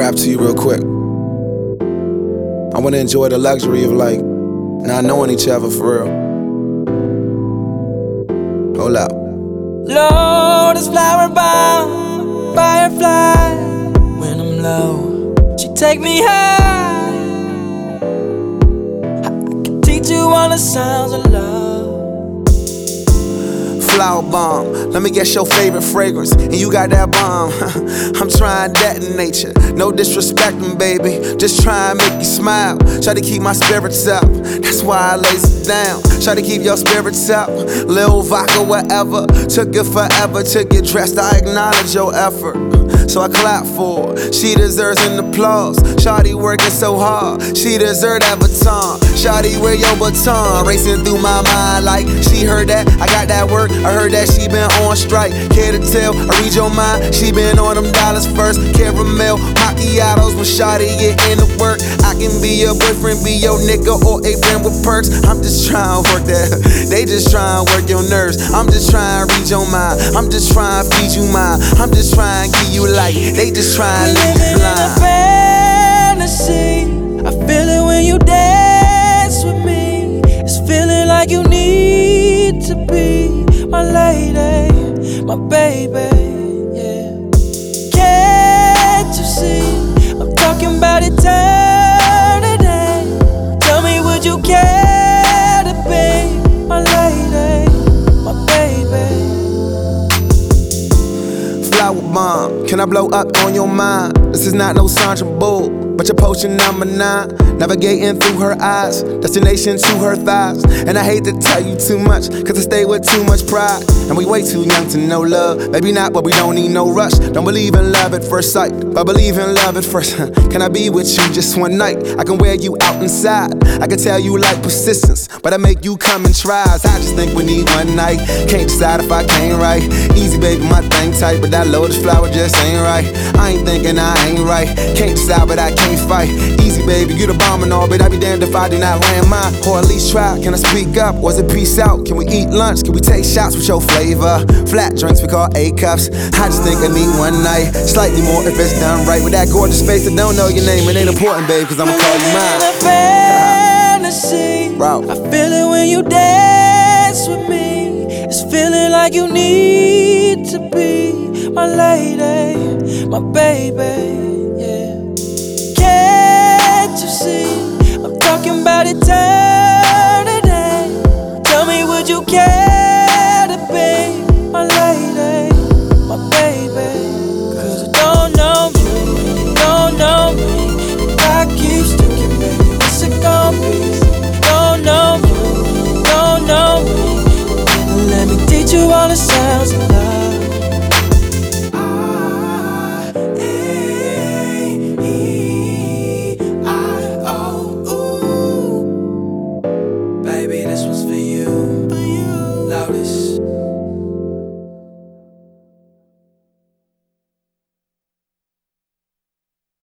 rap to you real quick. I wanna enjoy the luxury of like not knowing each other for real. Hold up. Lotus flower bomb, firefly. When I'm low, she take me high. I can teach you all the sounds of love. Flower bomb, let me guess your favorite fragrance, and you got that bomb. I'm trying that in nature, no disrespecting, baby. Just try and make you smile. Try to keep my spirits up, that's why I lays it down. Try to keep your spirits up, Lil vodka, whatever. Took it forever to get dressed, I acknowledge your effort. So I clap for her. She deserves an applause. Shawty working so hard, she deserve that baton. Shawty, where your baton? Racing through my mind like she heard that. I got that work. I heard that she been on strike. Care to tell? I read your mind. She been on them dollars first. Caramel macchiatos when Shawty get into work. I can be your boyfriend, be your nigga, or a friend with perks. I'm just trying to work that. They just trying to work your nerves. I'm just trying to read your mind. I'm just trying to feed you mine. I'm just trying to give you light. They just trying to leave Living in a fantasy. Like you need to be my lady, my baby. Yeah. Can't you see? I'm talking about eternity. Tell me, would you care to be my lady, my baby? Flower bomb, can I blow up on your mind? This is not no Sandra Bull, but your potion number nine. Navigating through her eyes, destination to her thighs. And I hate to tell you too much, cause I stay with too much pride. And we way too young to know love. Maybe not, but we don't need no rush. Don't believe in love at first sight, but believe in love at first. can I be with you just one night? I can wear you out inside. I can tell you like persistence, but I make you come and tries. I just think we need one night. Can't decide if I came right. Easy, baby, my thing tight, but that lotus flower just ain't right. I ain't thinking I ain't right. Can't decide, but I can't fight. Easy, baby, you the bomb and all, but I be damned if I do not land mine. Or at least try. Can I speak up? Was it peace out? Can we eat lunch? Can we take shots with your flavor? Flat drinks we call A cups. I just think I need one night. Slightly more if it's done right. With that gorgeous face that don't know your name, it ain't important, babe, cause I'ma call you In a mine. fantasy. I feel it when you dance with me. It's feeling like you need to be my lady, my baby. Can't you see? I'm talking about eternity. Tell me, would you care to be my lady, my baby? Cause you don't know me, you don't know me. If I keep sticking, baby, what's it gonna be? Don't know me, don't know me. Let me teach you all the sounds of love.